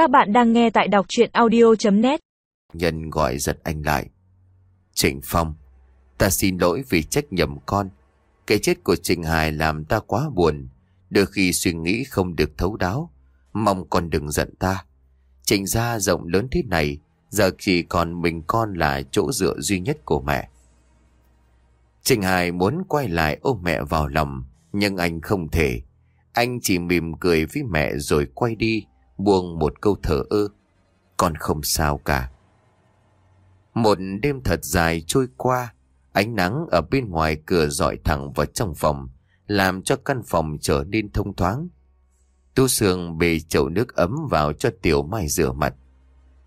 Các bạn đang nghe tại đọc chuyện audio.net Nhân gọi giật anh lại. Trịnh Phong, ta xin lỗi vì trách nhầm con. Cái chết của Trịnh Hải làm ta quá buồn. Đôi khi suy nghĩ không được thấu đáo. Mong con đừng giận ta. Trịnh gia rộng lớn thế này, giờ chỉ còn mình con là chỗ dựa duy nhất của mẹ. Trịnh Hải muốn quay lại ôm mẹ vào lòng, nhưng anh không thể. Anh chỉ mỉm cười với mẹ rồi quay đi, buông một câu thở ơ. Con không sao cả. Một đêm thật dài trôi qua, ánh nắng ở bên ngoài cửa dọi thẳng vào trong phòng, làm cho căn phòng trở nên thông thoáng. Tu Sương bê chậu nước ấm vào cho Tiểu Mai rửa mặt.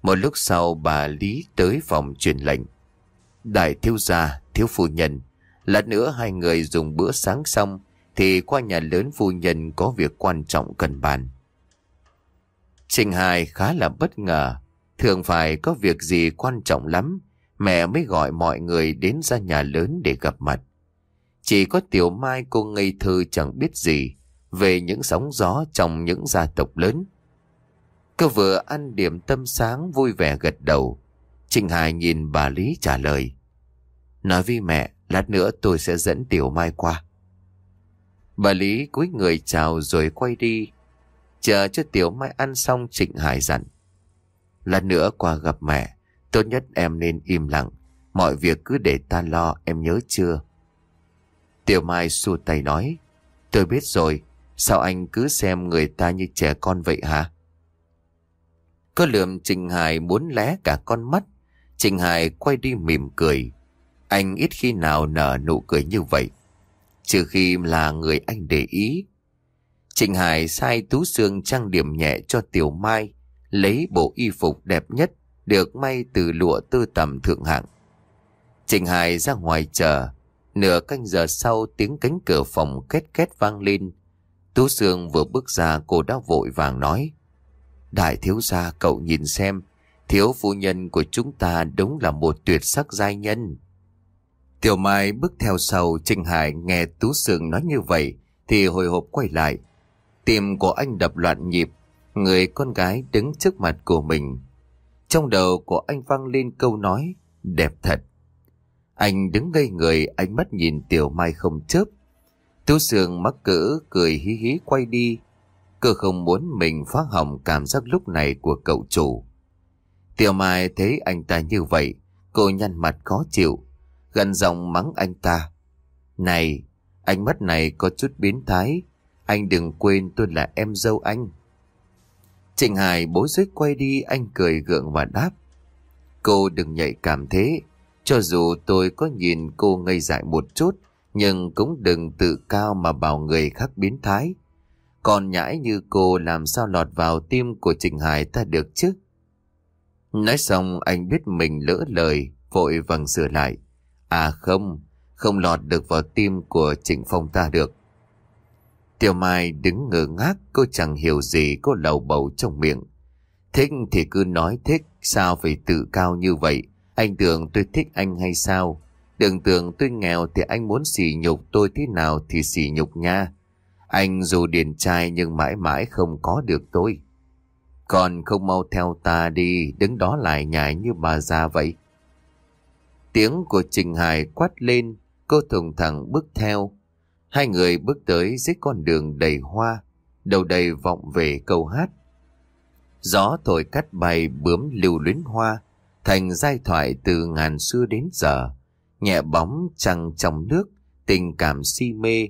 Một lúc sau bà Lý tới phòng truyền lệnh. Đại thiếu gia, thiếu phu nhân, lát nữa hai người dùng bữa sáng xong thì qua nhà lớn phu nhân có việc quan trọng cần bàn. Trình Hải khá là bất ngờ, thường phải có việc gì quan trọng lắm, mẹ mới gọi mọi người đến ra nhà lớn để gặp mặt. Chỉ có Tiểu Mai cô ngây thơ chẳng biết gì về những sóng gió trong những gia tộc lớn. Cô vừa ăn điểm tâm sáng vui vẻ gật đầu. Trình Hải nhìn bà Lý trả lời. Nói với mẹ, lát nữa tôi sẽ dẫn Tiểu Mai qua. Bà Lý cúi người chào rồi quay đi. Chờ cho Tiểu Mai ăn xong Trịnh Hải dặn. Lần nữa qua gặp mẹ, tốt nhất em nên im lặng. Mọi việc cứ để ta lo, em nhớ chưa? Tiểu Mai xua tay nói. Tôi biết rồi, sao anh cứ xem người ta như trẻ con vậy hả? Có lượm Trình Hải muốn lé cả con mắt. Trình Hải quay đi mỉm cười. Anh ít khi nào nở nụ cười như vậy. Trừ khi là người anh để ý. Trịnh Hải sai Tú Sương trang điểm nhẹ cho Tiểu Mai, lấy bộ y phục đẹp nhất được may từ lụa tư tầm thượng hạng. Trịnh Hải ra ngoài chờ, nửa canh giờ sau tiếng cánh cửa phòng két két vang lên. Tú Sương vừa bước ra cô đã vội vàng nói. Đại thiếu gia cậu nhìn xem, thiếu phu nhân của chúng ta đúng là một tuyệt sắc giai nhân. Tiểu Mai bước theo sau Trịnh Hải nghe Tú Sương nói như vậy thì hồi hộp quay lại. Tim của anh đập loạn nhịp, người con gái đứng trước mặt của mình. Trong đầu của anh vang lên câu nói, đẹp thật. Anh đứng ngây người, ánh mắt nhìn Tiểu Mai không chớp. Tú Sương mắc cỡ, cười hí hí quay đi. Cơ không muốn mình phá hỏng cảm giác lúc này của cậu chủ. Tiểu Mai thấy anh ta như vậy, cô nhăn mặt khó chịu, gần giọng mắng anh ta. Này, ánh mắt này có chút biến thái, anh đừng quên tôi là em dâu anh. Trịnh Hải bối rối quay đi, anh cười gượng và đáp. Cô đừng nhạy cảm thế, cho dù tôi có nhìn cô ngây dại một chút, nhưng cũng đừng tự cao mà bảo người khác biến thái. Còn nhãi như cô làm sao lọt vào tim của Trịnh Hải ta được chứ? Nói xong anh biết mình lỡ lời, vội vàng sửa lại. À không, không lọt được vào tim của Trịnh Phong ta được. Tiểu Mai đứng ngơ ngác, cô chẳng hiểu gì cô lầu bầu trong miệng. Thích thì cứ nói thích, sao phải tự cao như vậy? Anh tưởng tôi thích anh hay sao? Đừng tưởng tôi nghèo thì anh muốn xỉ nhục tôi thế nào thì xỉ nhục nha. Anh dù điền trai nhưng mãi mãi không có được tôi. Còn không mau theo ta đi, đứng đó lại nhảy như bà già vậy. Tiếng của Trình Hải quát lên, cô thùng thẳng bước theo. Hai người bước tới dưới con đường đầy hoa, đầu đầy vọng về câu hát. Gió thổi cắt bay bướm lưu luyến hoa, thành giai thoại từ ngàn xưa đến giờ. Nhẹ bóng trăng trong nước, tình cảm si mê,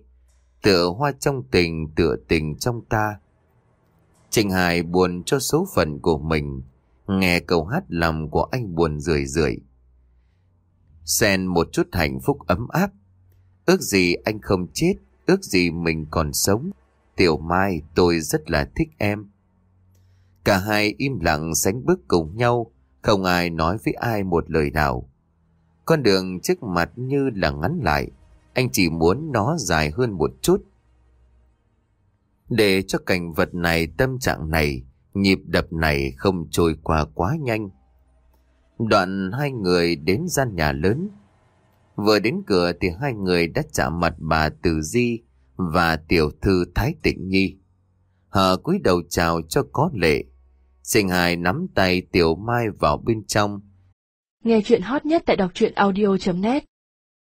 tựa hoa trong tình, tựa tình trong ta. Trình Hải buồn cho số phận của mình, nghe câu hát lòng của anh buồn rười rượi xen một chút hạnh phúc ấm áp. Ước gì anh không chết, ước gì mình còn sống. Tiểu Mai, tôi rất là thích em. Cả hai im lặng sánh bước cùng nhau, không ai nói với ai một lời nào. Con đường trước mặt như là ngắn lại, anh chỉ muốn nó dài hơn một chút. Để cho cảnh vật này, tâm trạng này, nhịp đập này không trôi qua quá nhanh. Đoạn hai người đến gian nhà lớn. Vừa đến cửa thì hai người đã chạm mặt bà Từ Di và tiểu thư Thái Tịnh Nhi. Họ cúi đầu chào cho có lệ. sinh hài nắm tay Tiểu Mai vào bên trong. Nghe chuyện hot nhất tại đọc truyện audio.net